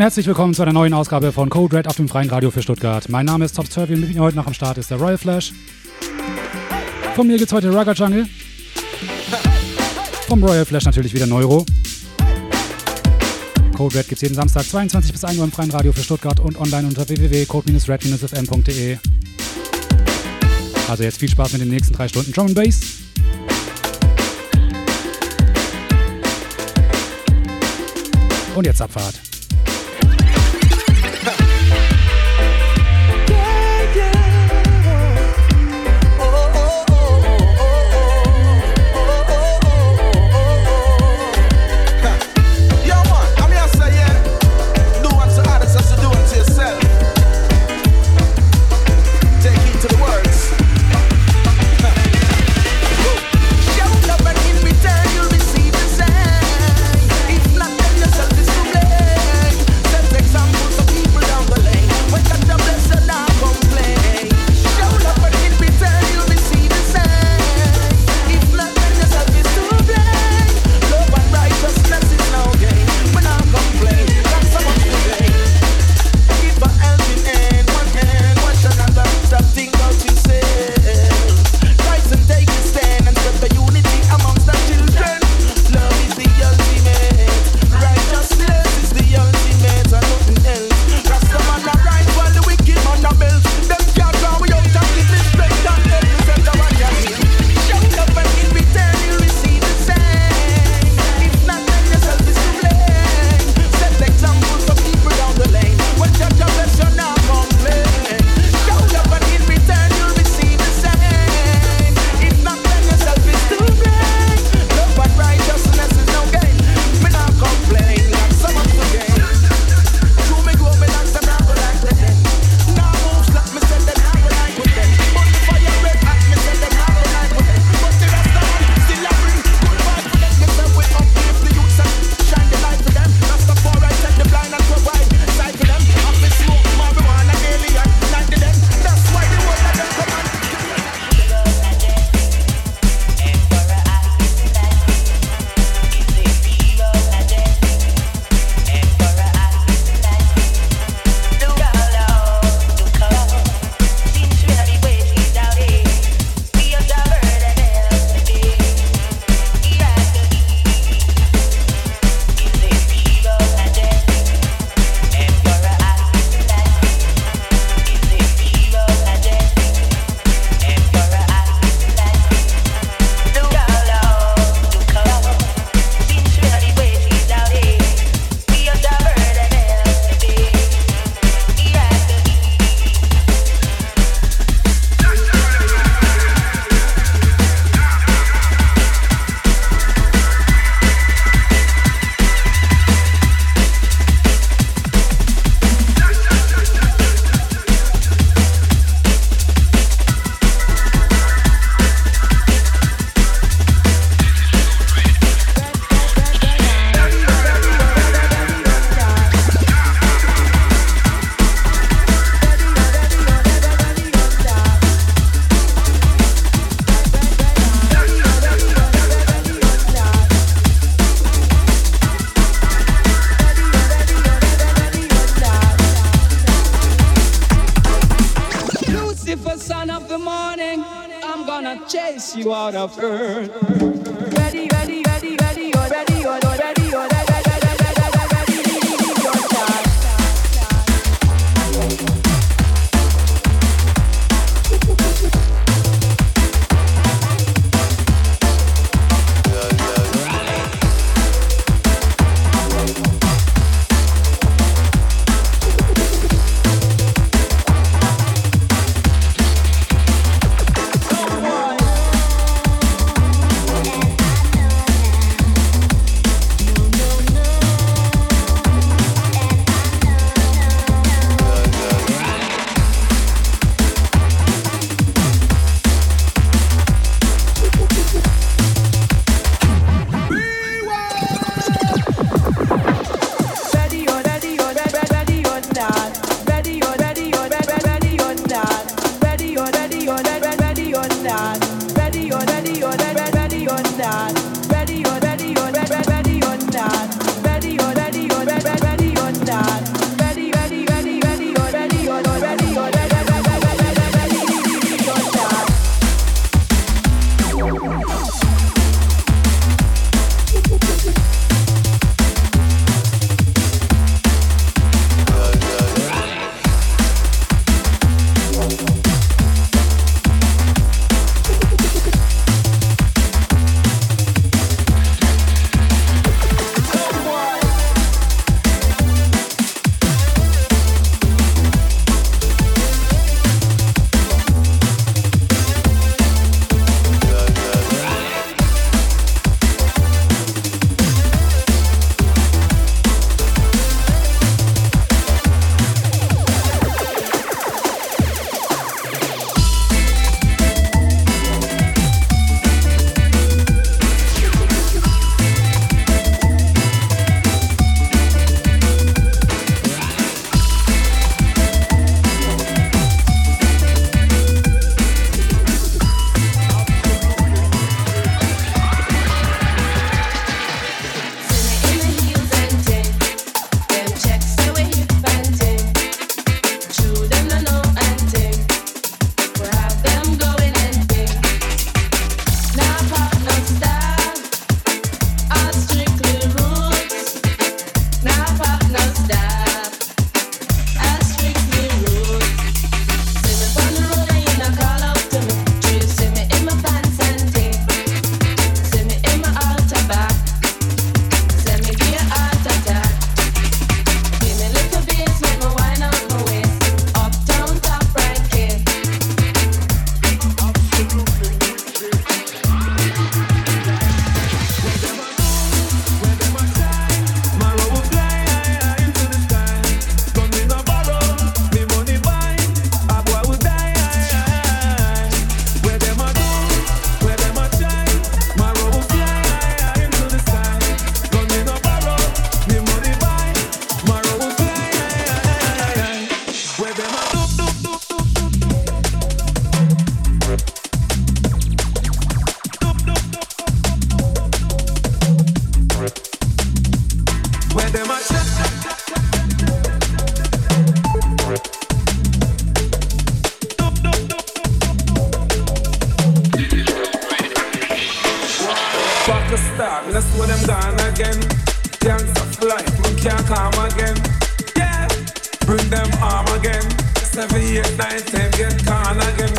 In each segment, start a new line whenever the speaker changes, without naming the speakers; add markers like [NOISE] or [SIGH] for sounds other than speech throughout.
und herzlich willkommen zu einer neuen Ausgabe von Code Red auf dem Freien Radio für Stuttgart. Mein Name ist Top Turvy und mit mir heute noch am Start ist der Royal Flash. Von mir geht's heute Rugger Jungle. Vom Royal Flash natürlich wieder Neuro. Code Red gibt's jeden Samstag 22 bis 1 Uhr im Freien Radio für Stuttgart und online unter www.code-red-fm.de. Also jetzt viel Spaß mit den nächsten drei Stunden Drum Bass. Und jetzt Abfahrt.
You out of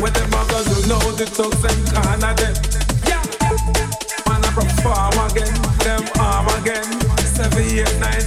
With them muggers who know the thugs and gone again. Yeah, man I perform again. Them arm again. Seven, eight, nine,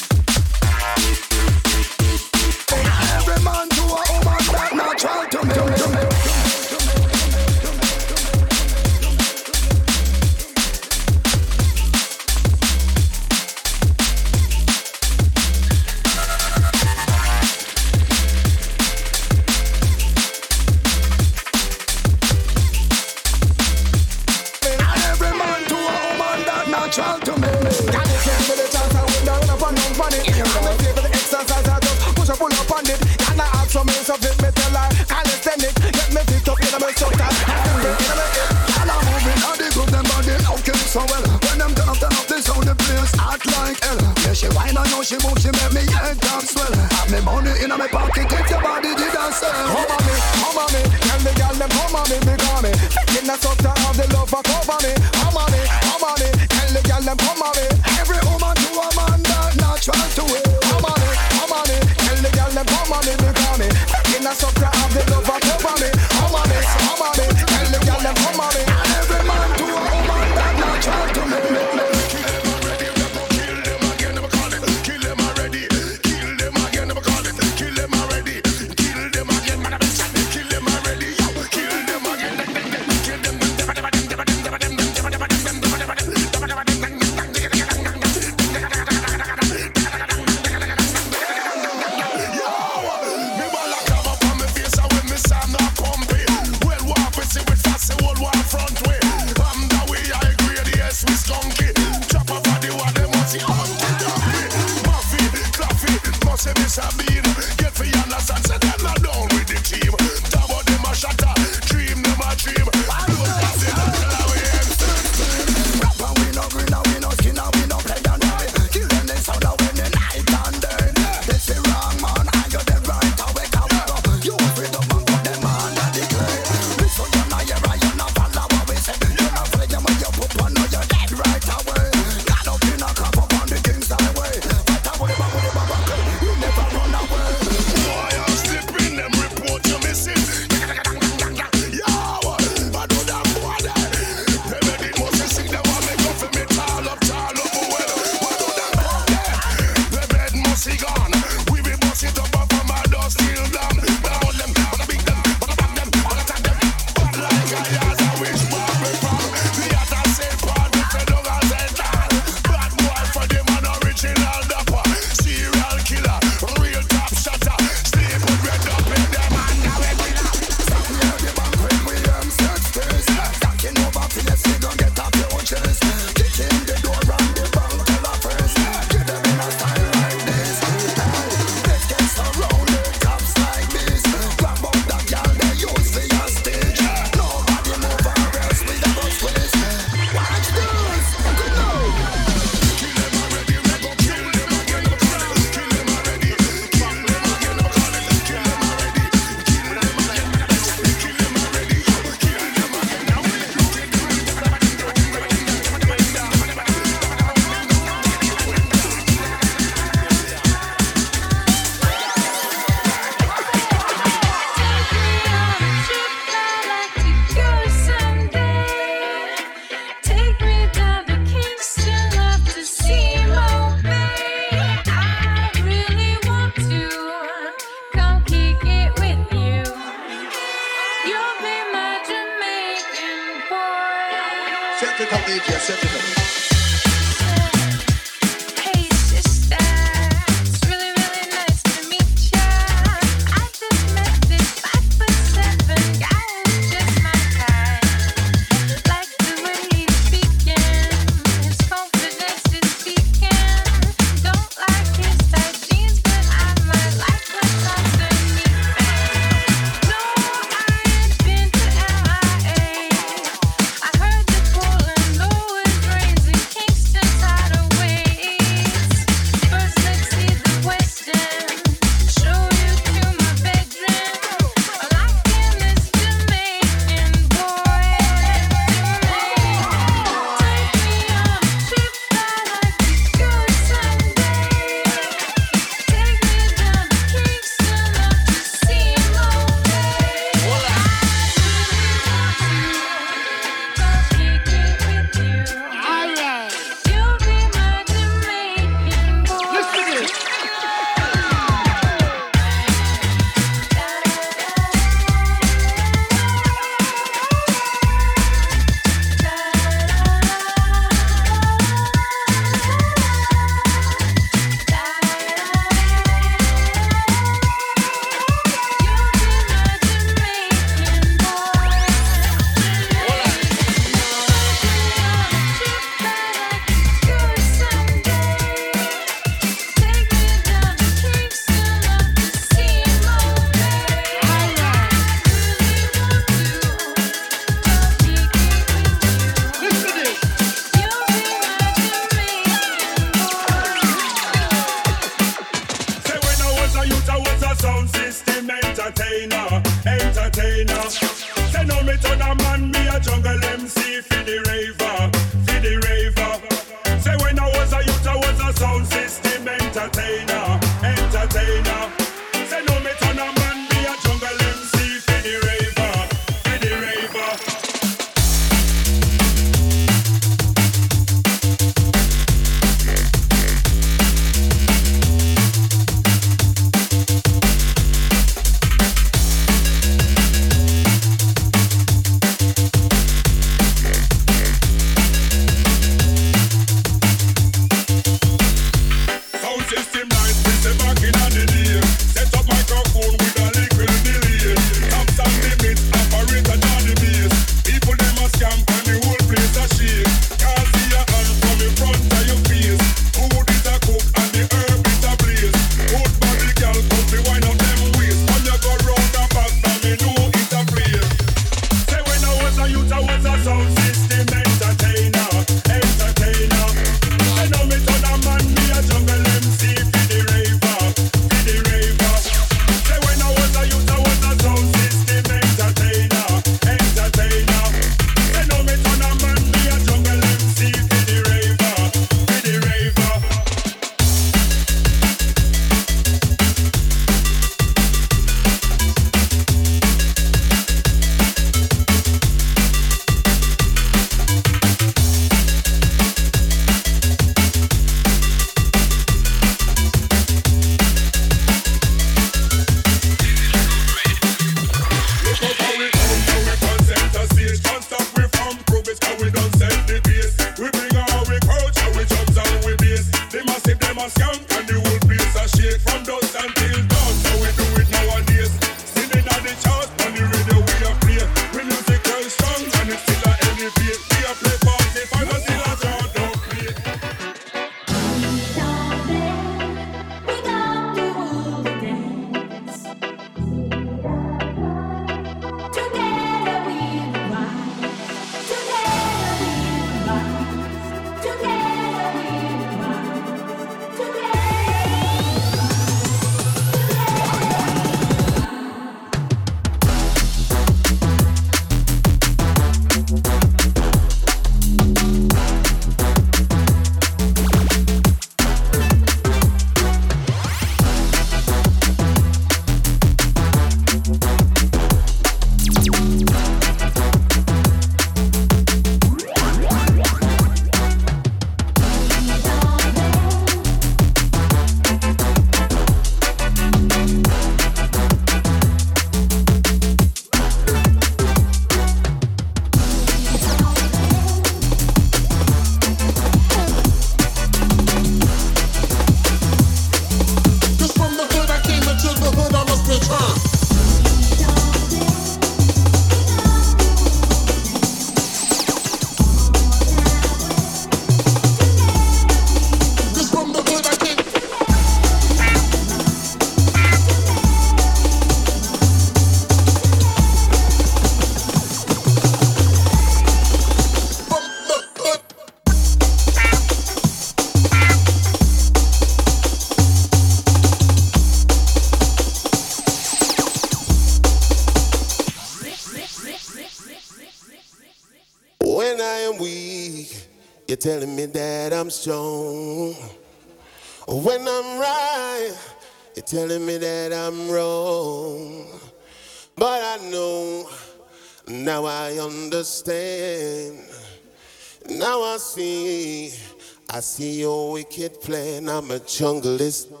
wicked plan. I'm a junglist.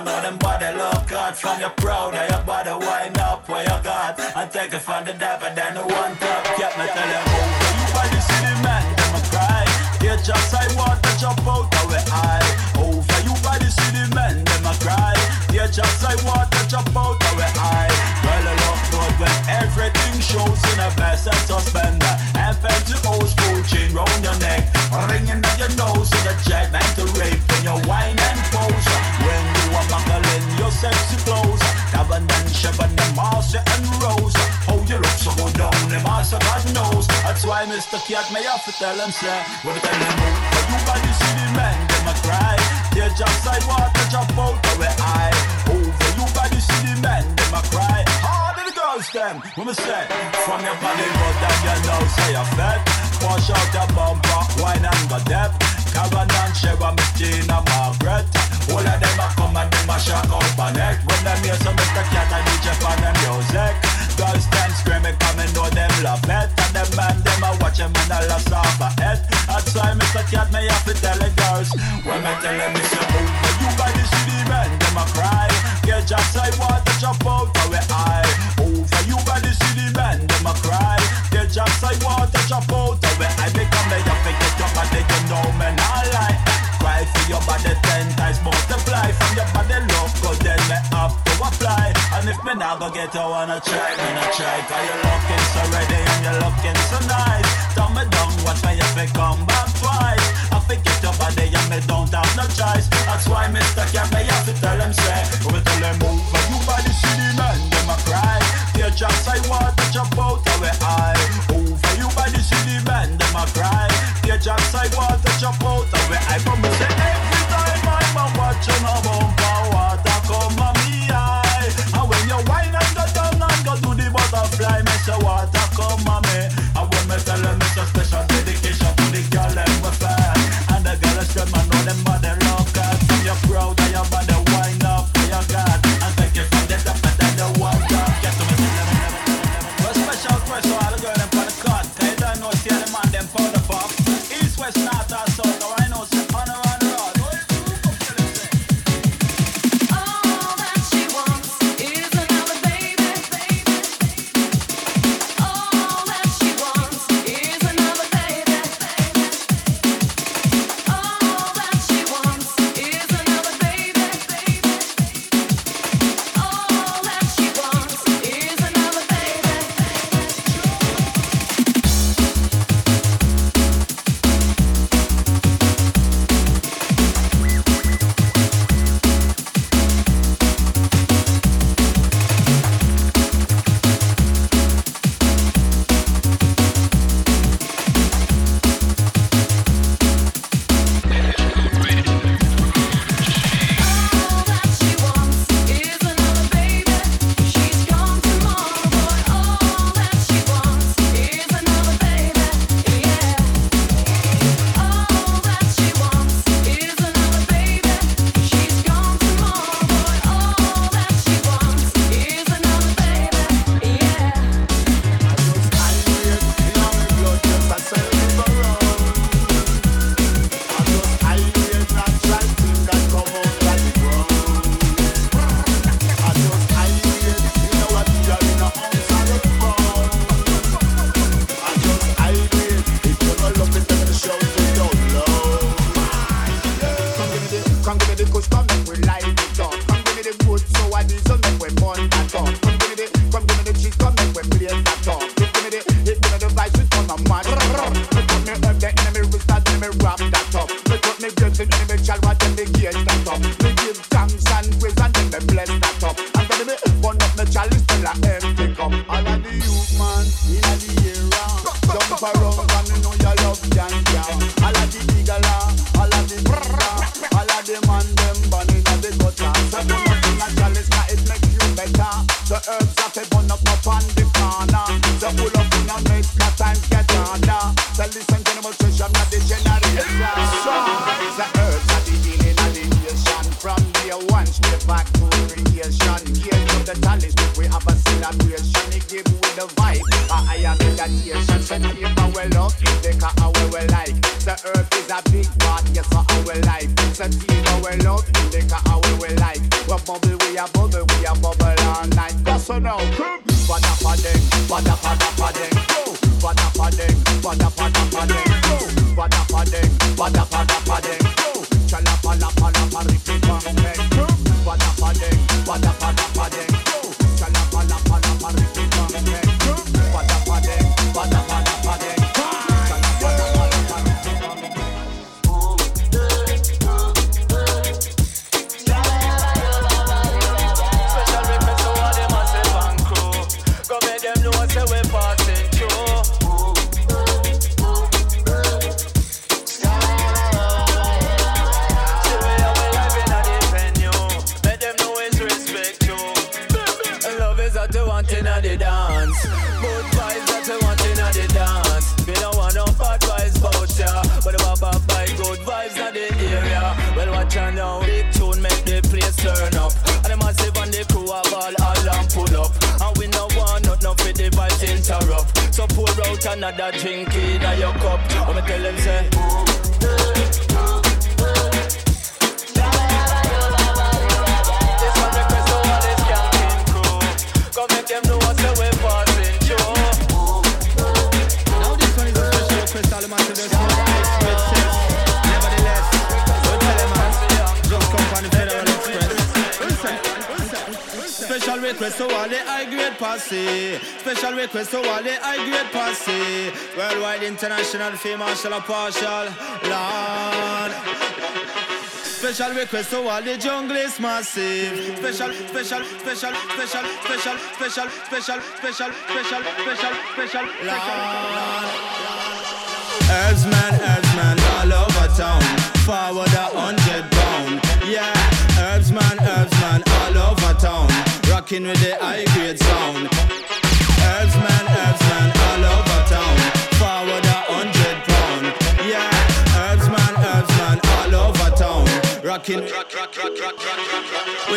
I
know them
body love God From your proud of your body wind up where you got And take it from the dapper then the one top. Kept me tell them you see the man them a cry. You just I want to jump out of the eye. Over you see the men them a cry. You just I want to jump out of the eye. Well I love good when everything shows in a vest and suspender And fancy old school chain round your neck. Ringing on your nose with a jet man to rape. When you whine and are your sexy clothes Cabin and Chevron and Marcia and Rose. How you look so good down the master God knows That's why Mr. Cat may have to tell him When we tell him move But you body see the men? Them a cry. They just like water jump out of the eye. Over you body see the men? Them a cry. Hard in the girls them. We say? From your body but down your nose say you're fat Wash out your bumper Wine and go depth Caban and Sheva Mistina Margaret All of them a come and them a shock out my neck. When them hear some Mr. Cat and DJ on the music. Girls them screaming come and know them love it. And them man them a watch them and a lost off head. That's why Mr. Cat me have to tell the girls. When me tell them it's a move When you buy the city men them a cry. Get just like water jump out of the eye. Over you by the city them a cry. Get just like water jump out of the your body ten times multiply From your body look good then me have to apply. And if me not go get you wanna try me not try Cause you looking so ready and you're looking so nice. Tell me down watch me if it come back twice? I forget your body and me don't have no choice. That's why Mr. Can me have to tell him say We tell him move but you body the man them a cry. They just like water jump out of oh, the eye. Over you body the man them a cry. They just like water jump out of big bad yes for our life it's a
team our love we take our we like. What bubble we are bubble we are bubble all night. That's so now
come what up on them? What up on up on them? Go what up on them? What up on up on them? Go
what up on them? What up on up on them? Fame marshal partial. Lord. Special request to all the junglist massive. Special, special, special, special, special, special, special, special, special, special, special, Lord. Herbsman, Herbsman, all over town. Forward a hundred pound. Yeah, Herbsman, Herbsman, all over town. Rocking with the high grade sound. We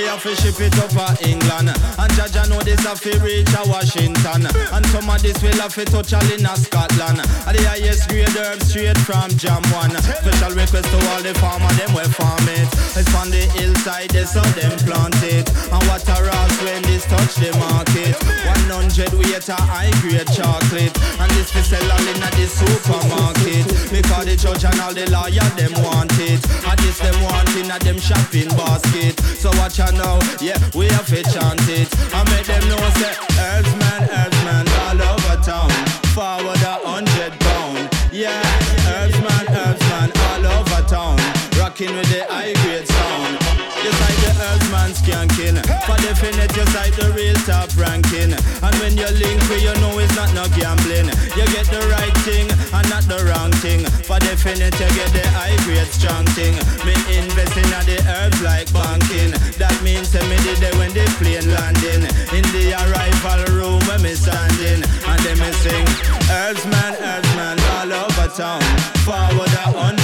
have to ship it up to England. And Jaja know this have to reach a Washington. And some of this will have to touch all in a Scotland. And the highest grade herbs straight from Jam 1 Special request to all the farmer, them we farm it. It's on the hillside, they saw them plant it. And what a ross when this touch the market. 100 we weight a high grade chocolate. And this we sell all in a the supermarket. Because the judge and all the lawyer them want it This them want in a them shopping basket. So watch out now, yeah, we have to chant it. I make them know say Herbsman, Herbsman all over town. Forward a hundred pound. Yeah, Herbsman, Herbsman all over town. Rocking with the high grade sound You like the Herbsman skanking. For definite you like the real top ranking. And when you link with you know it's not no gambling. You get the right thing and not the wrong thing. For definite you get the high grade strong Me invest in the herbs like banking. That means to me the day when the plane landing. In the arrival room when me standing. And then me sing Herbs man, herbs man all over town. Forward a hundred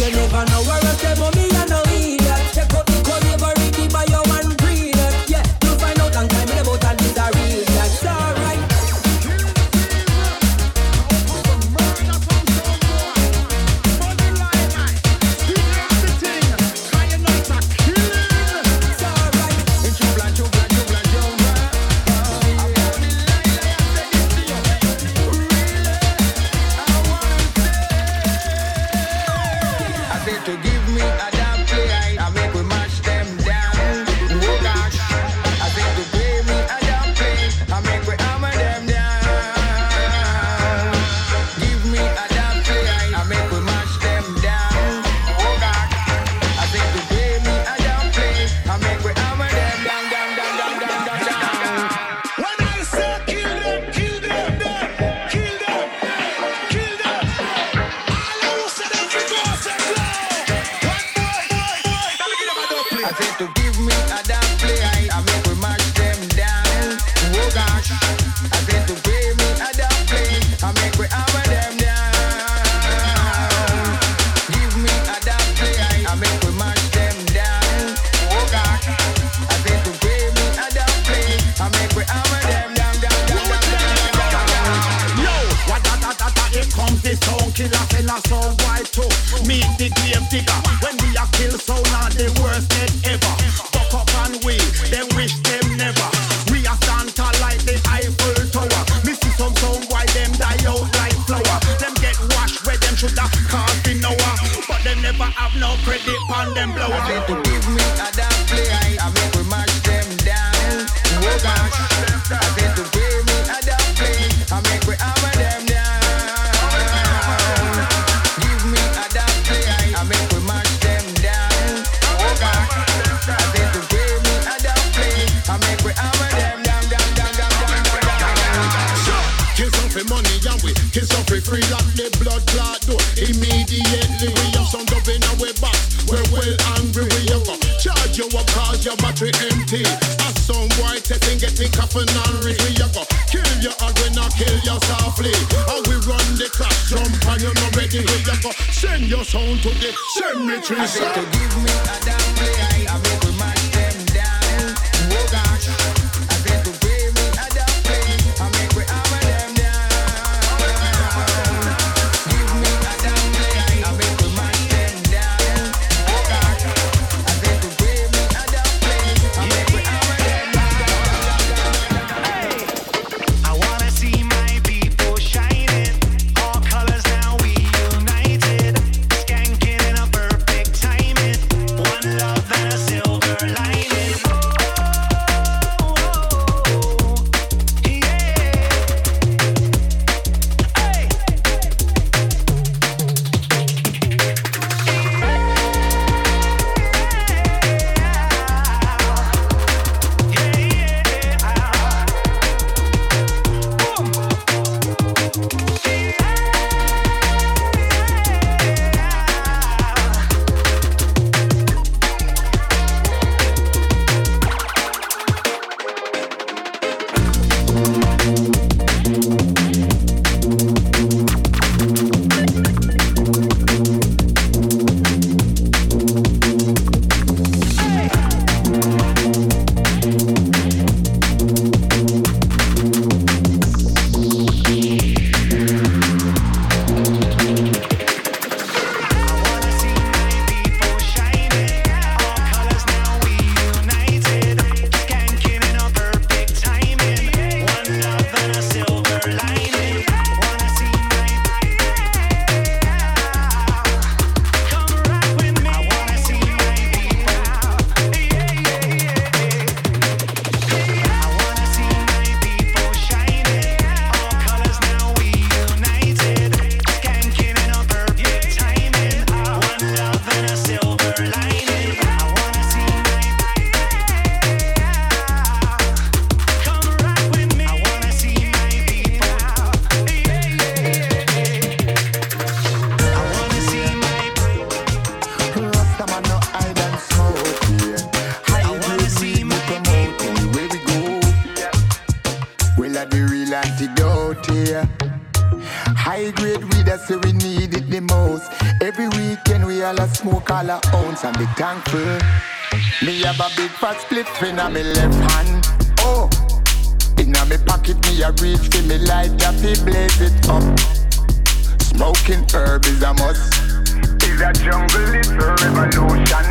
you never
know where I say, mommy,
have
a big fat split on me left hand. Oh. Inna me pocket me a reach fi me light that he blaze it up. Smoking herb is a must. Is a jungle it's a revolution.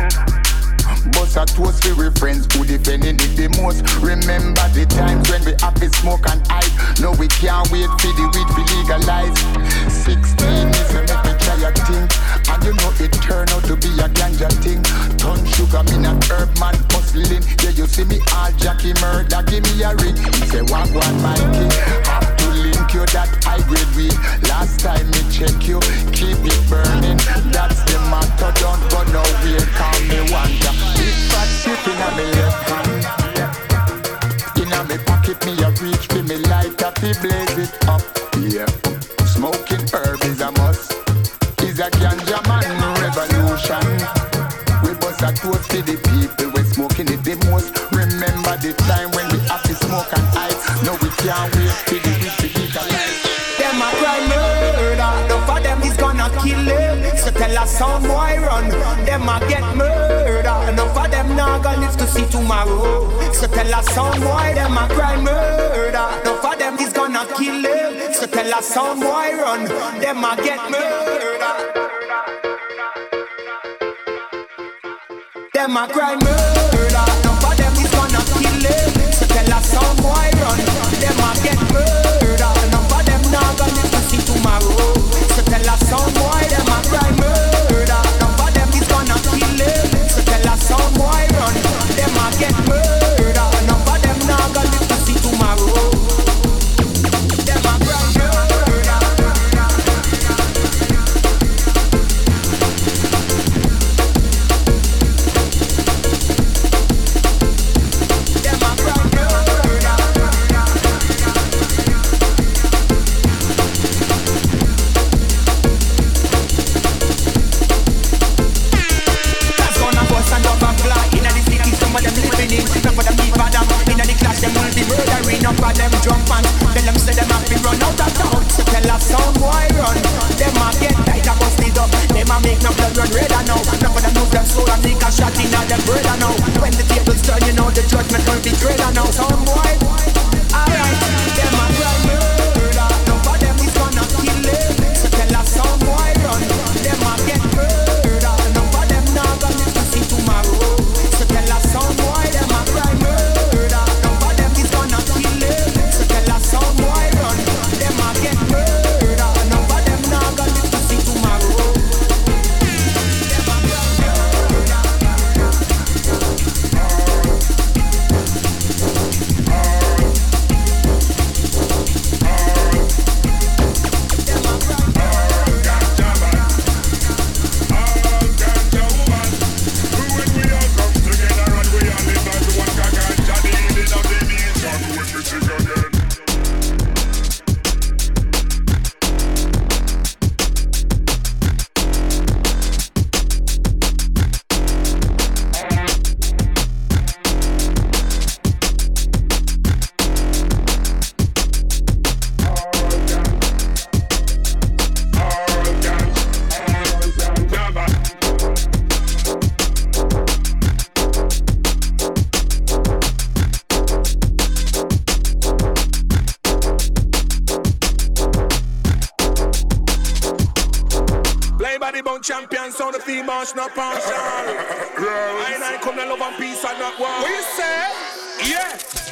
Bust a toast fi we friends who defending it the most. Remember the times when we happy smoke and high. No we can't wait fi the weed fi legalize. 16 is a make me try a think and you know it turned out to be a ganja thing. Ton sugar mean an herb man hustling. Yeah you see me all Jackie murder give me a ring. He say what one Mikey have to link you that I grade we last time me check you keep it burning. That's the matter don't go nowhere. Call me wonder big fat shit in me left hand in me pocket me a reach me me light up he blaze it up. Yeah smoking herb. the time when we have to smoke and hide no we can't wait to to eat
them a cry murder. The for them is gonna kill them so tell
us some boy run. Them a get murder. Enough of them not gonna live to see tomorrow. So tell us some boy them a cry murder. The for them is gonna kill them so tell us some boy run. Them a get murder. Them a cry murder tell a sound boy run, them a get murder. Enough of them now gonna see tomorrow. So tell sound boy them a murder. Enough of them is gonna. So tell sound boy run, them a get murder. Make no blood run red now. Enough of them lose them soul and take a shot inna them brother now. When the tables turn, you know the judgment will be greater now. Some boy Alright, them a cry
by the champion, sound the female march, not partial. [LAUGHS] I ain't come to love and peace and not war. What you say? Yeah.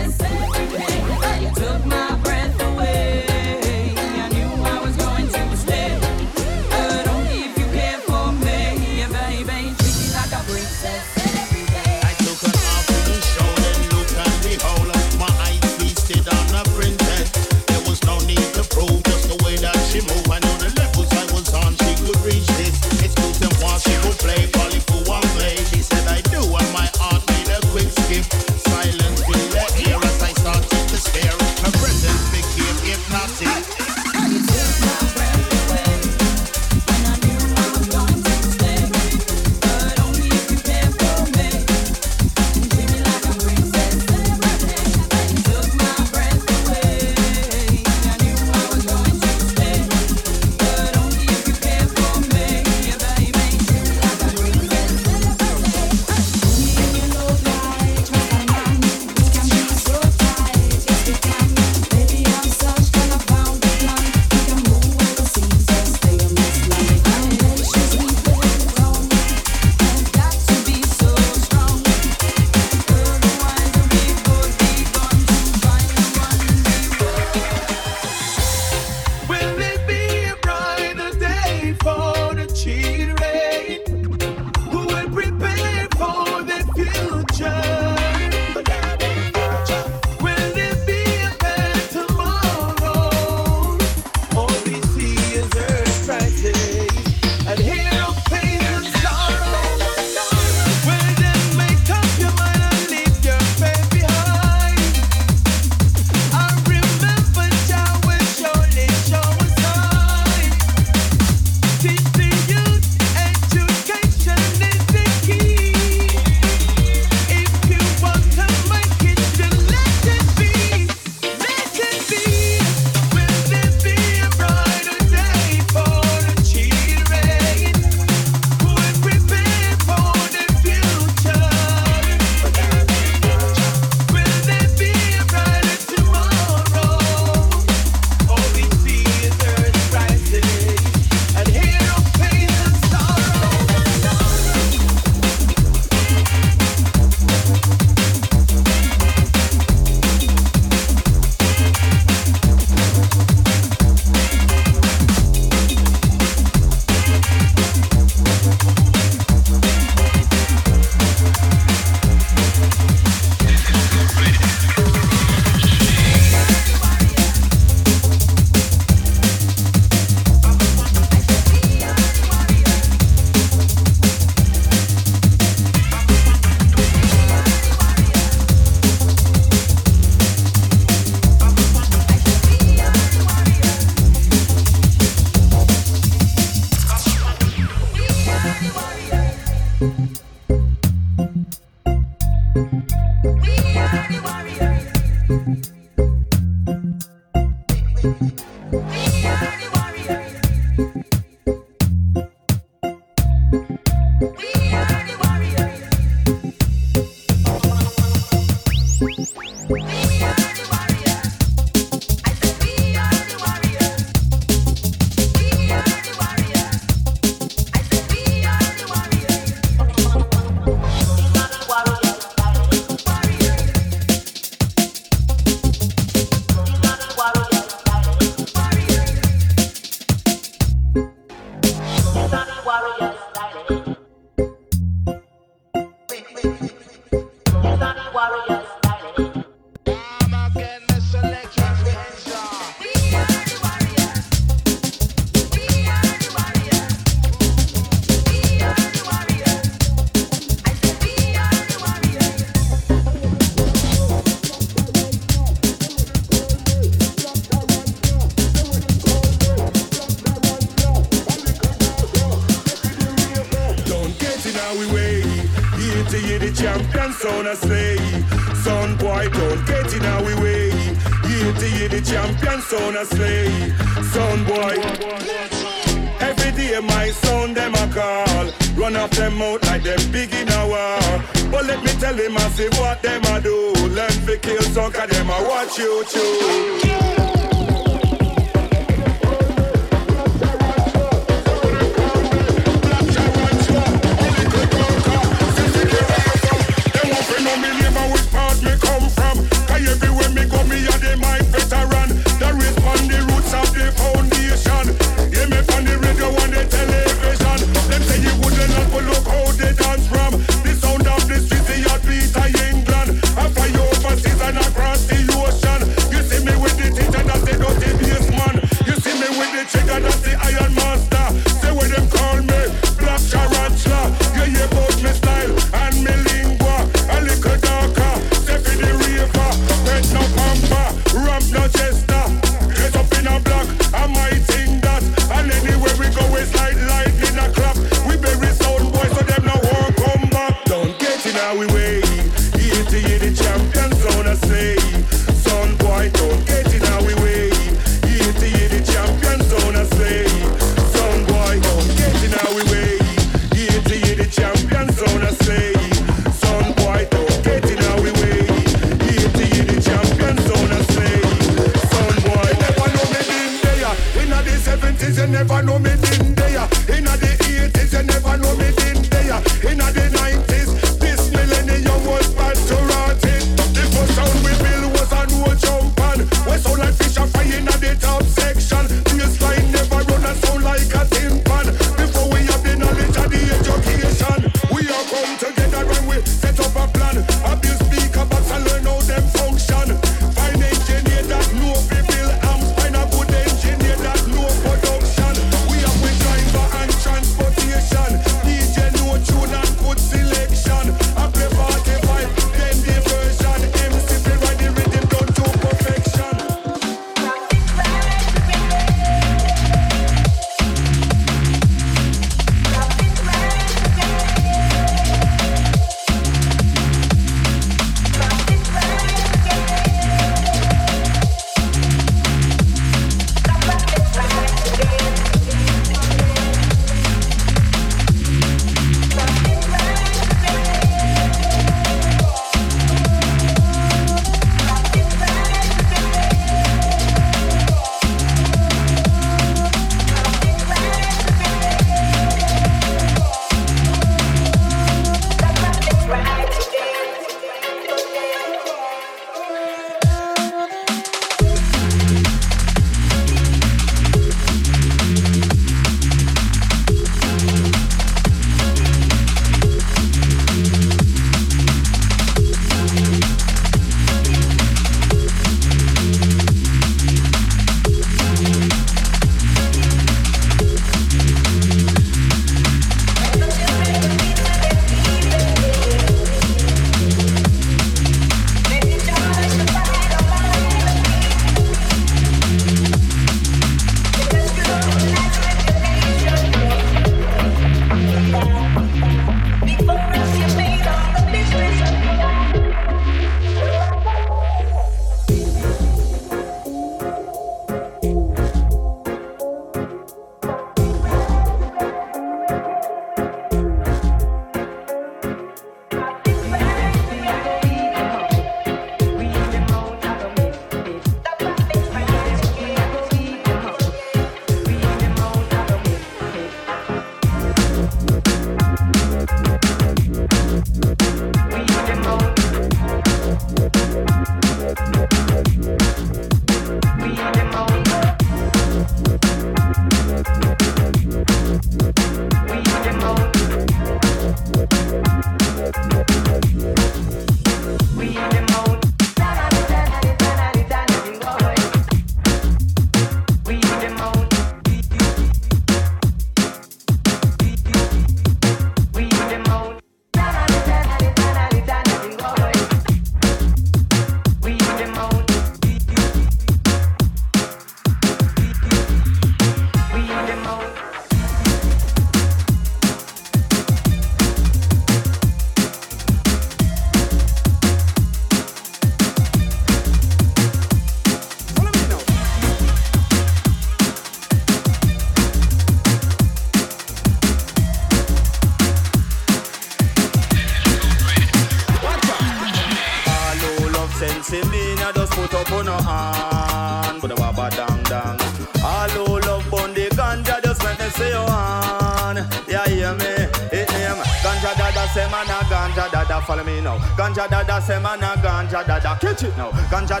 It now. Ganja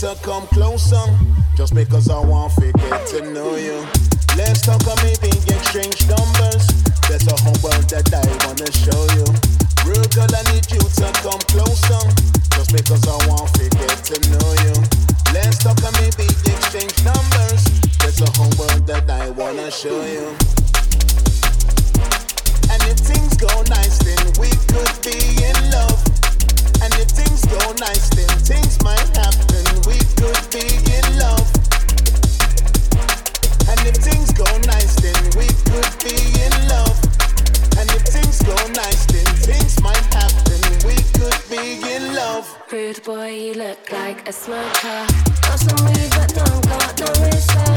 so
come closer. Just because I want to get to know you. Let's talk about maybe exchange numbers. There's a whole world that I wanna show you. Real girl I need you to come closer. Just because I want to get to know you. Let's talk about maybe exchange numbers. There's a whole world that I wanna show you. And if things go nice then we could be in love. and and if things go nice then things might happen. We could be in love. And if things go nice then we could be in love. And if things go nice then things might happen. We could be in love.
Boy you look like a smoker. Or some but don't got no research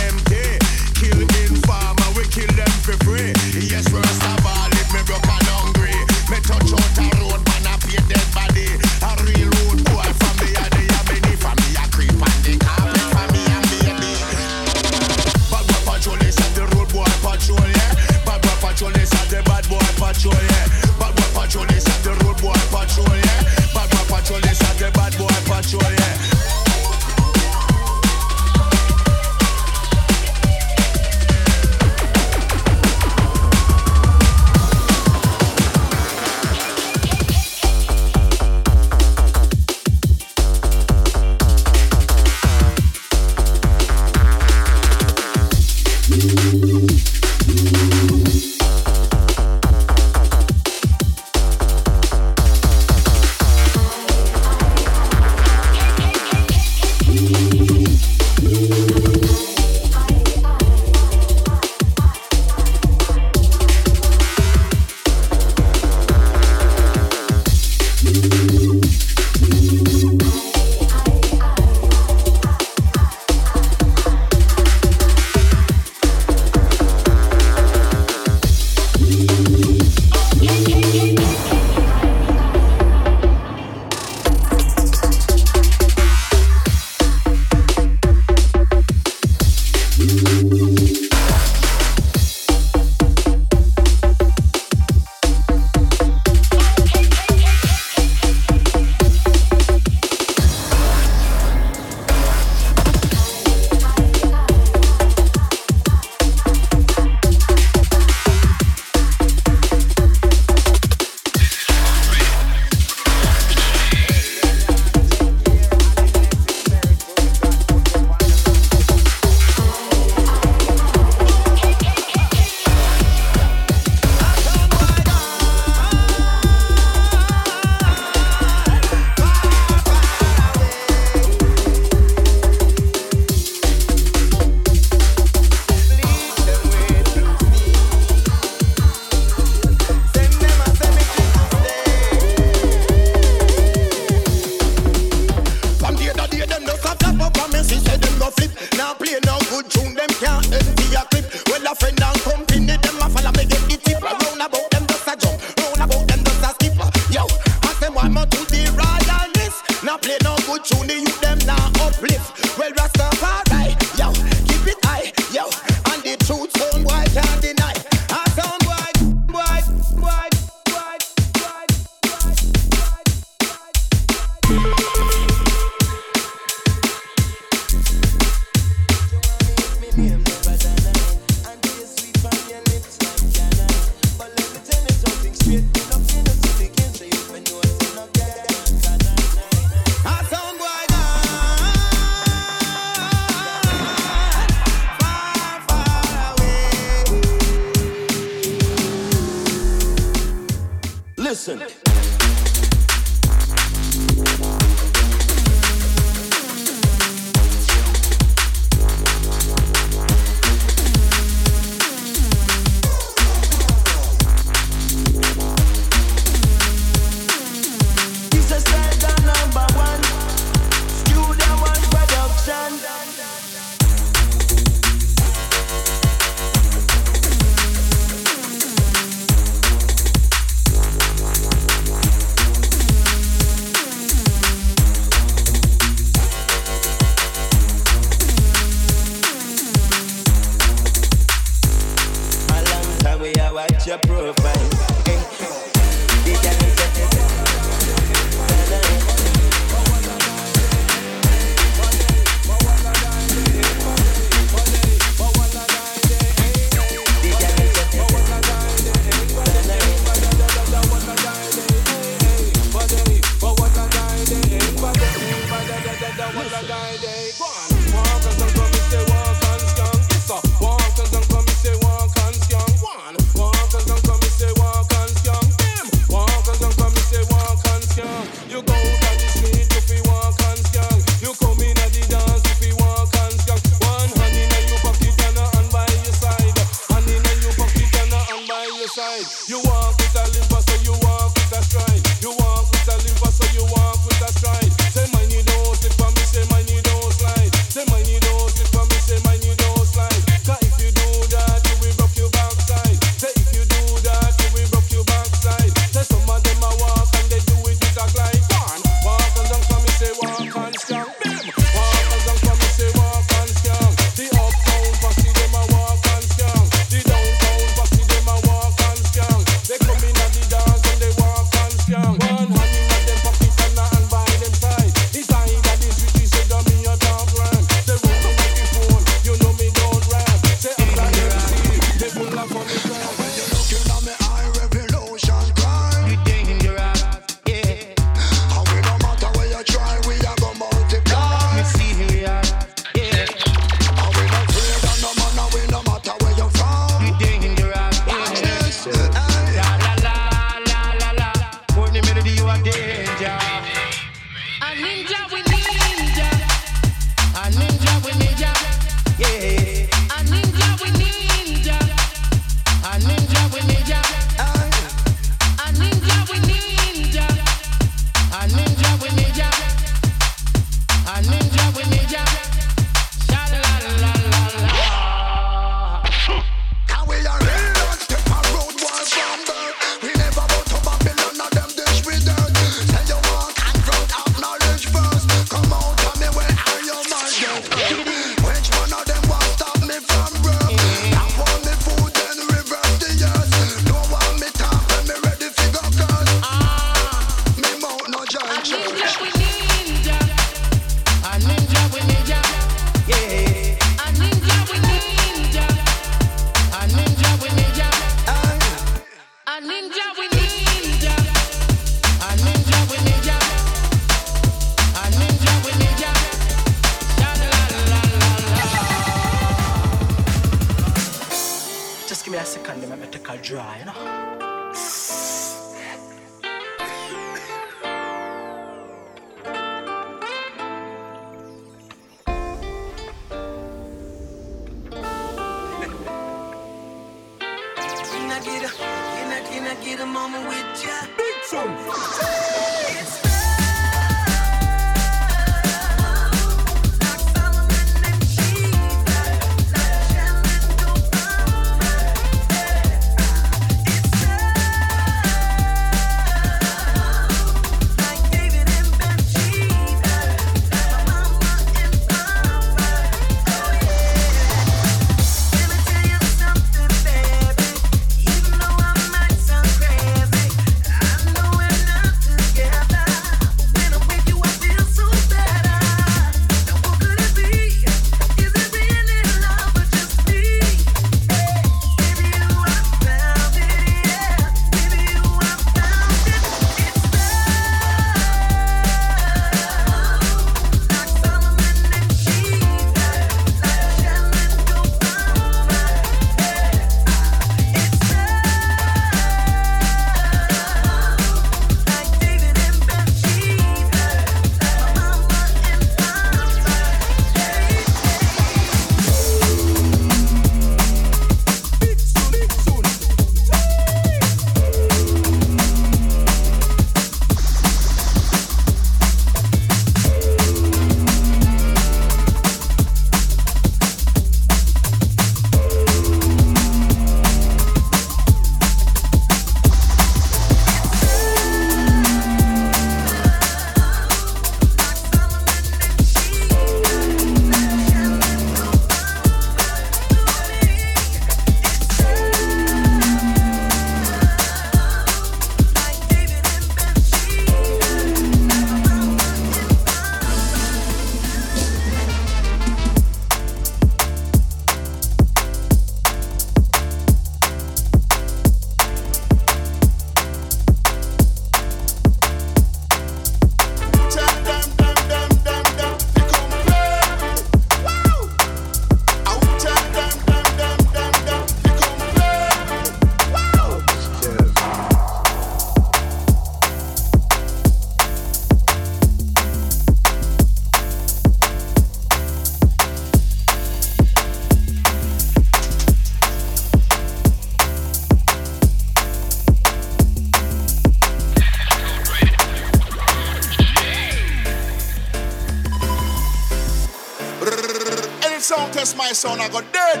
I
got dead.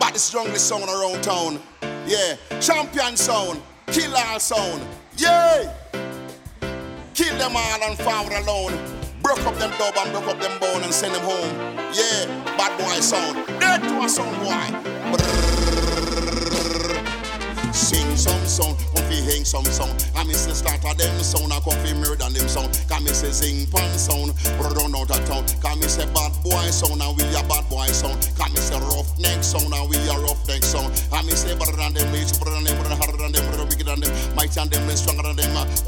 But the strongest sound around town. Yeah, champion sound, kill all sound. Yeah, kill them all and forward alone. Broke up them dub and broke up them bone and send them home. Yeah, bad boy sound, dead to a sound boy. Sing some song, come fi hang some song. I miss the start of them sound, I come fi murder them sound. Can me say zing pan sound, run out of town. Can me say bad boy sound, and we a bad boy sound. Can say better than them, better than them, than them, better wicked than them, than them, stronger than them. uh. Wow! Champion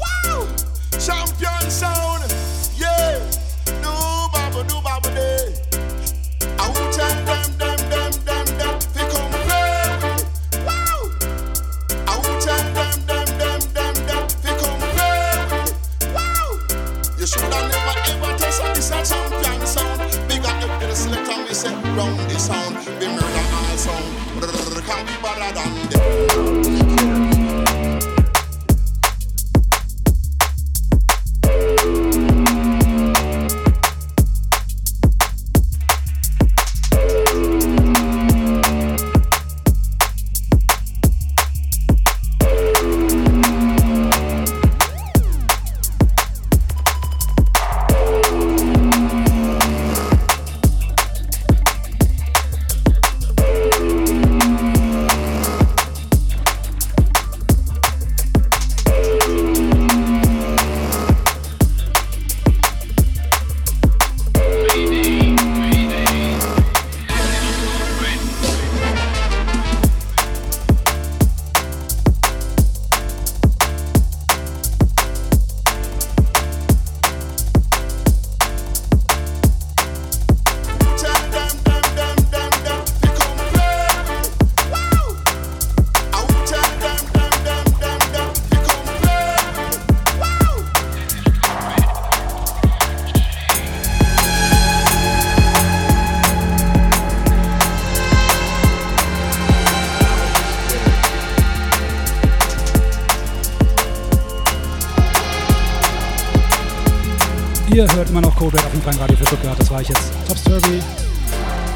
Red auf dem freien Radio für Stuttgart. Das war ich jetzt. Tops Derby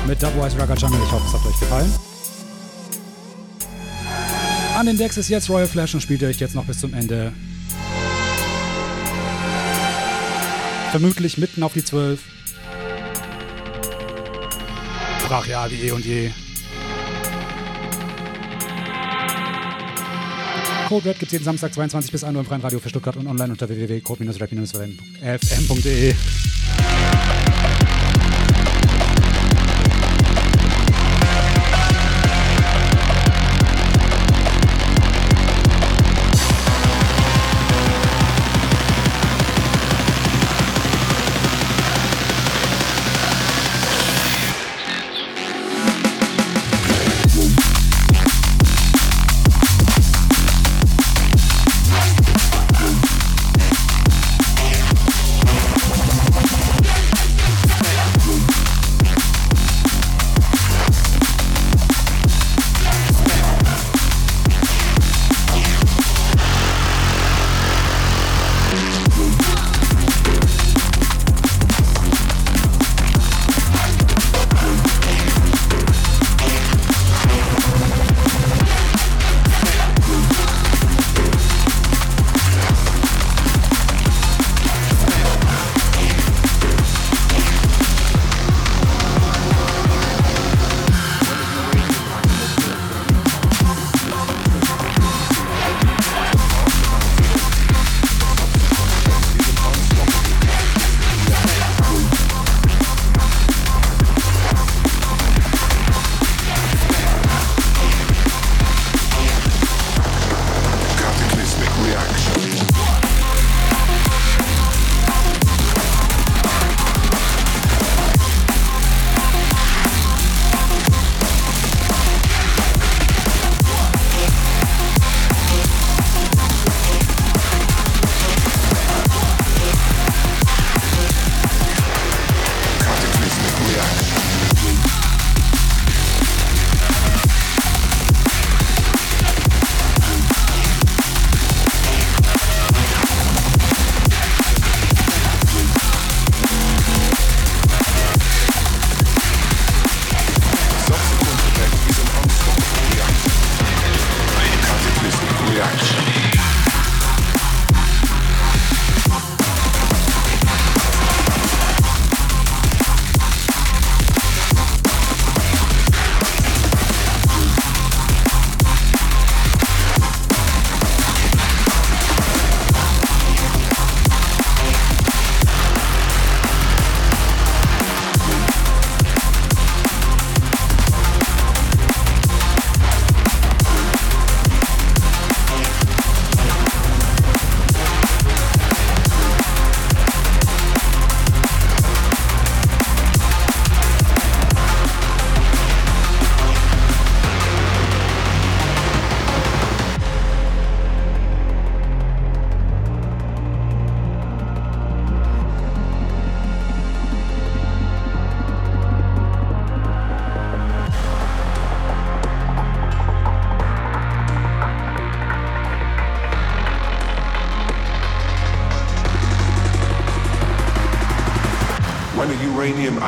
mit Dubwise Rugger Jungle. Ich hoffe, es hat euch gefallen. An den Decks ist jetzt Royal Flash und spielt euch jetzt noch bis zum Ende. Vermutlich mitten auf die 12. Brachial wie eh und je. Code Red gibt es jeden Samstag 22 bis 1 Uhr im freien Radio für Stuttgart und online unter www.code-red-fm.de.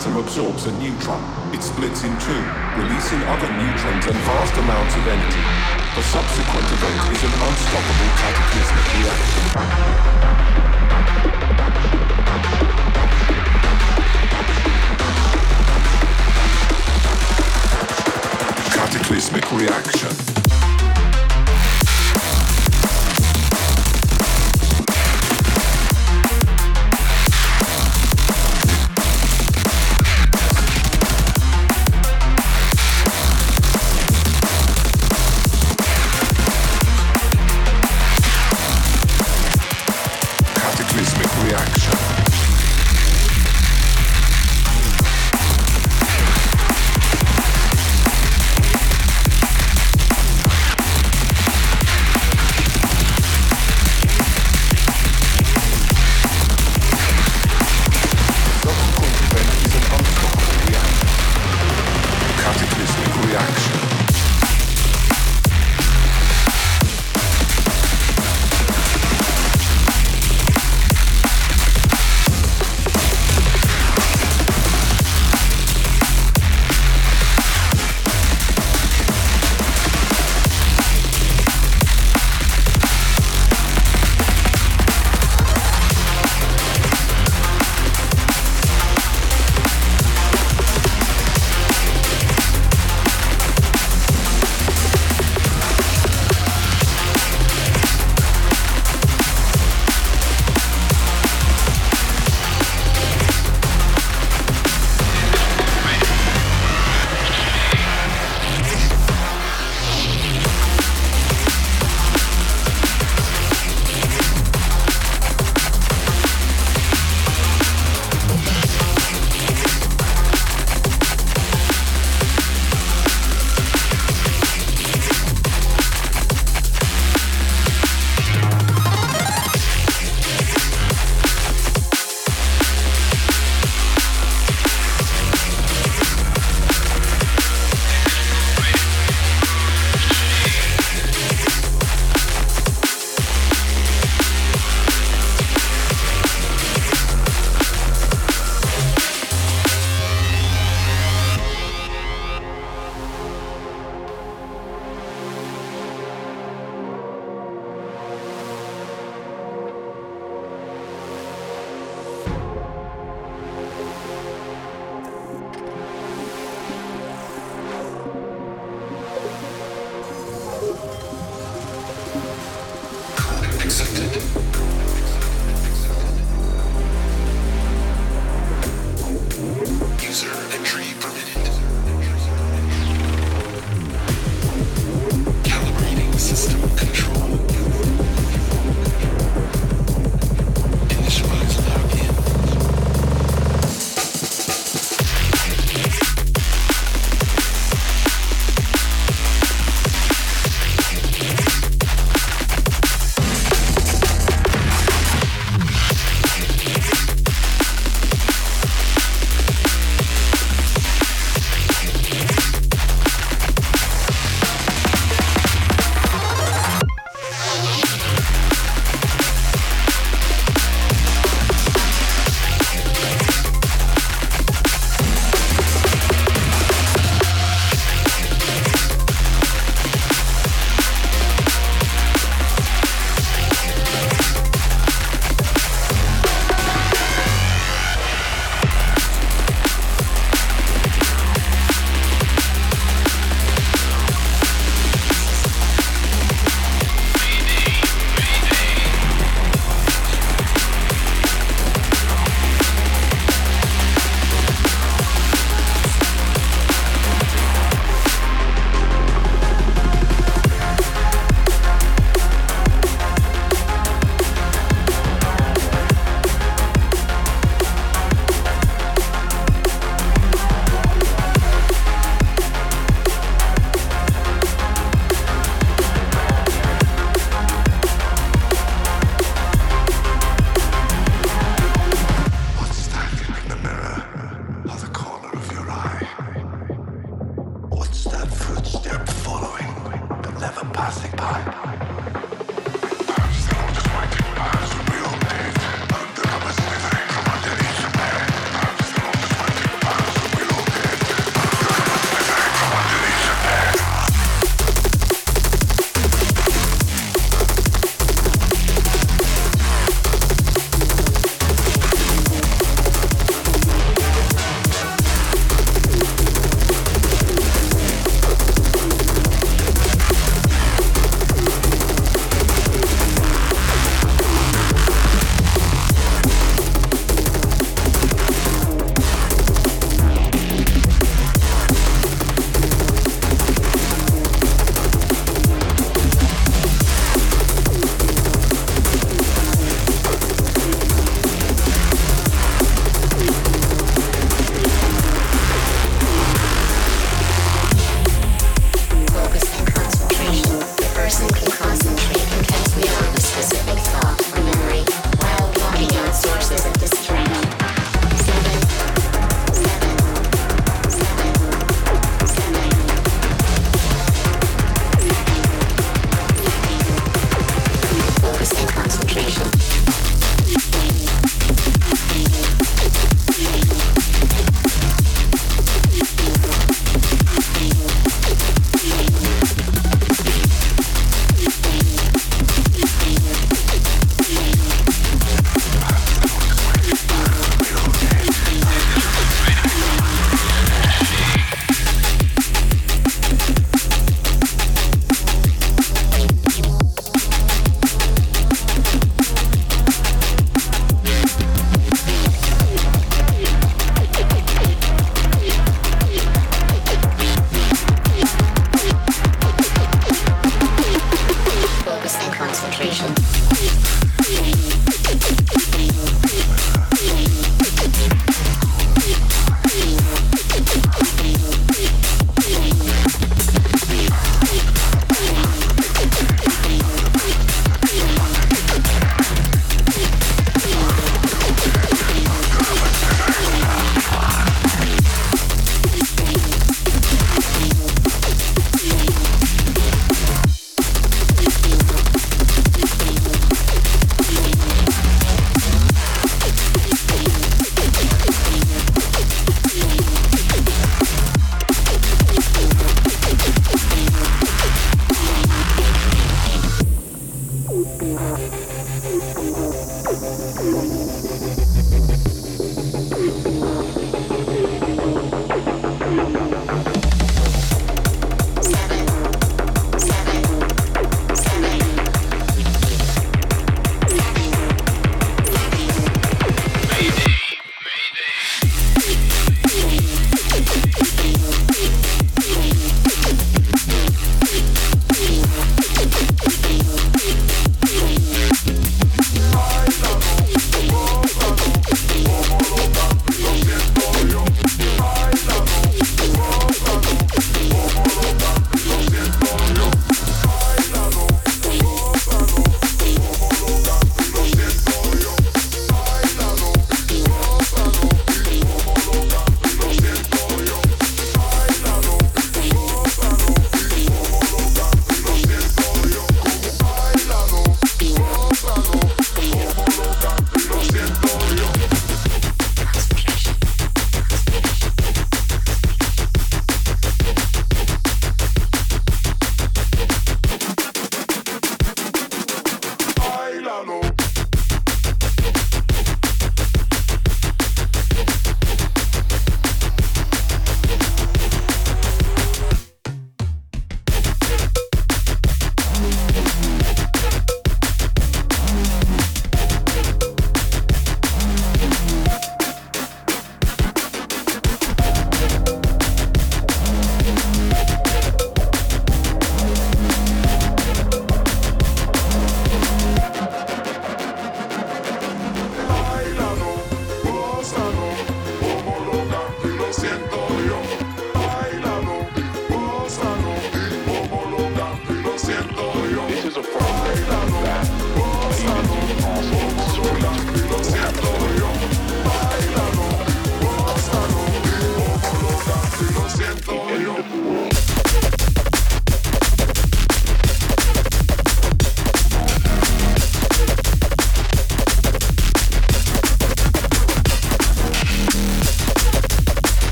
atom absorbs a neutron, it splits in two, releasing other neutrons and vast amounts of energy. The subsequent event is an unstoppable cataclysmic reaction. Cataclysmic reaction.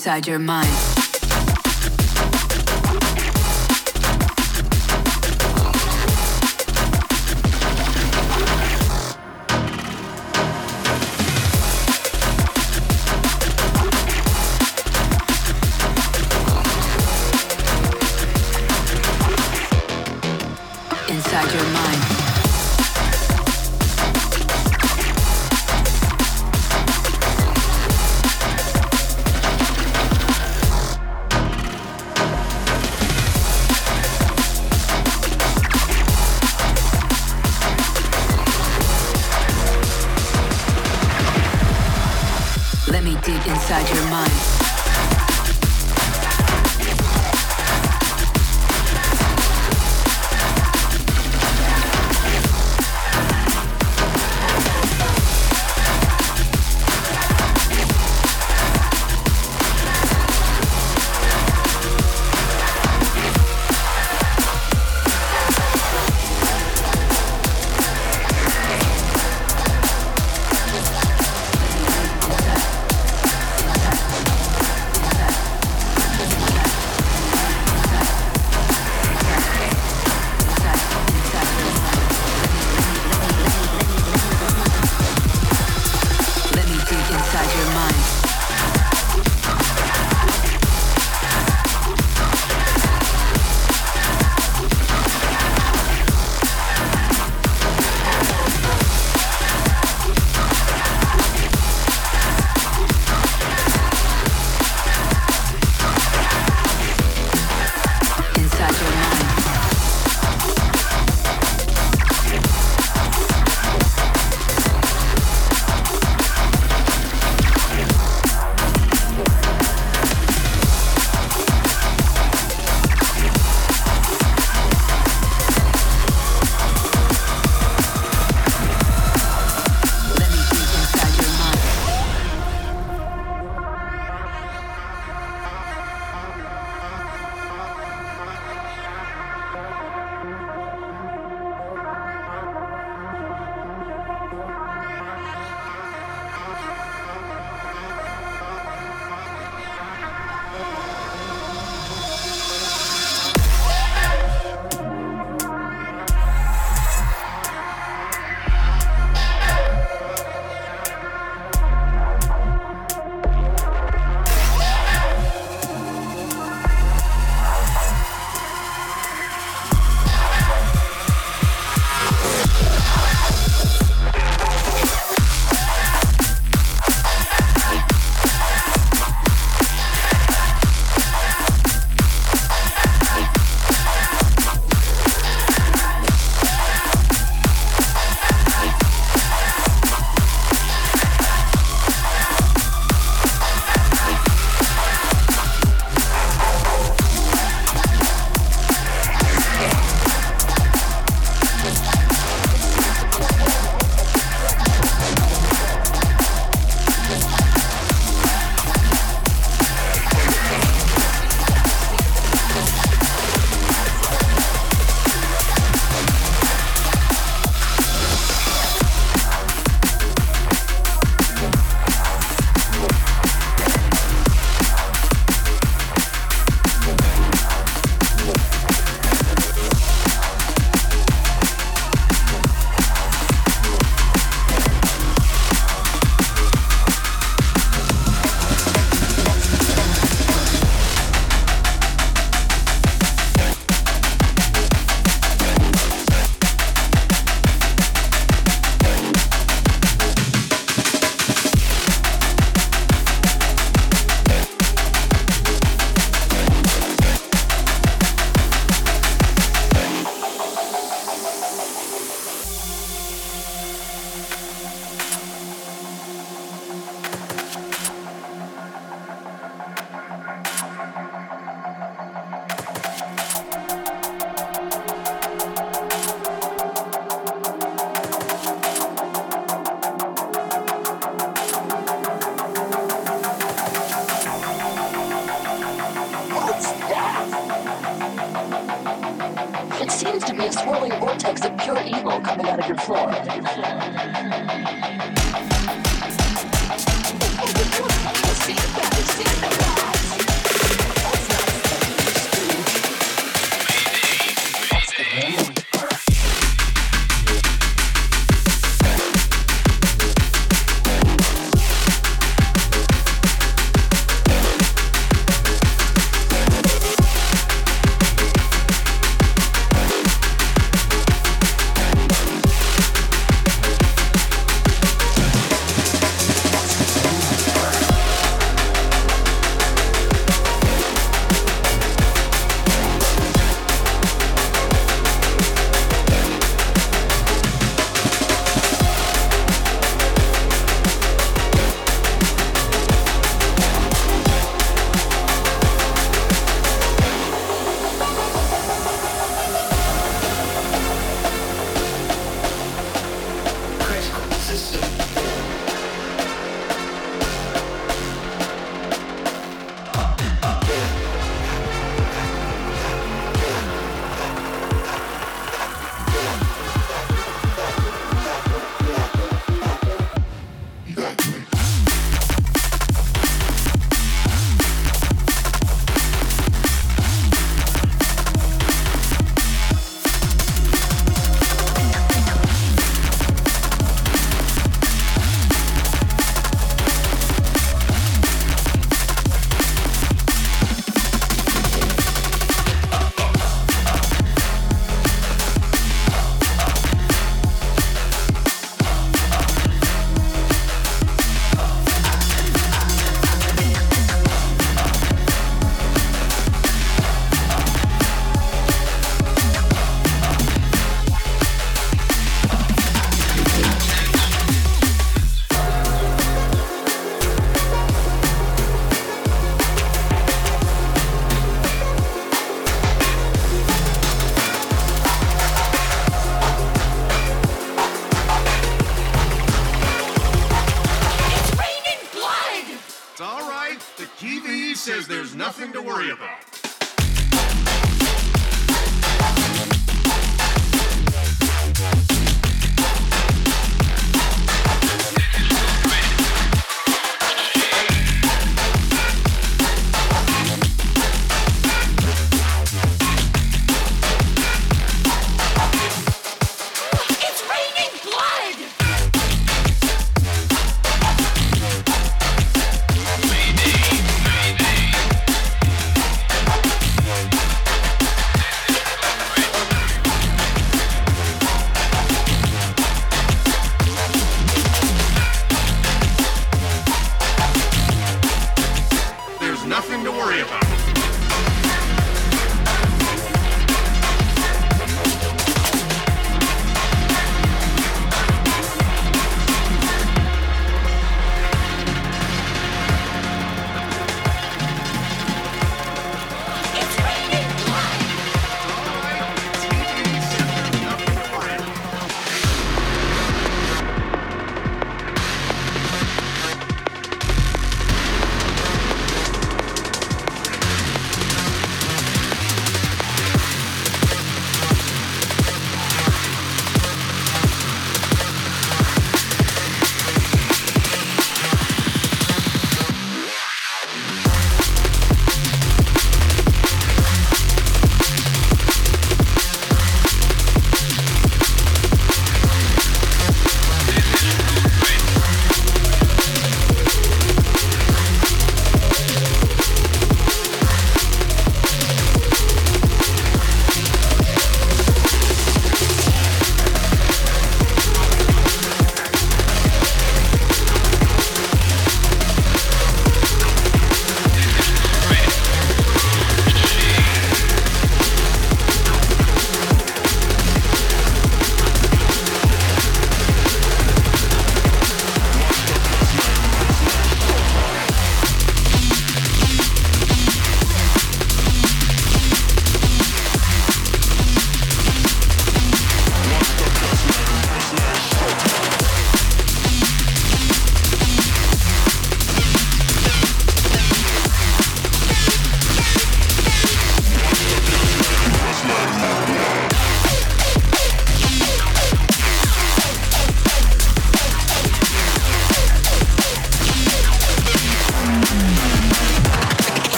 Inside your mind.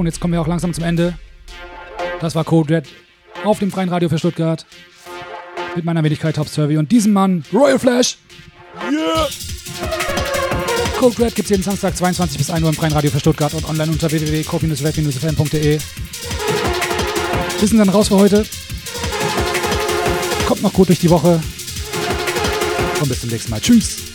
Und jetzt kommen wir auch langsam zum Ende. Das war Code Red auf dem freien Radio für Stuttgart. Mit meiner Wenigkeit Top Survey und diesem Mann, Royal Flash. Yeah! Code Red gibt es jeden Samstag 22 bis 1 Uhr im freien Radio für Stuttgart und online unter www.code-red-fm.de. Wir sind dann raus für heute. Kommt noch gut durch die Woche. Und bis zum nächsten Mal. Tschüss.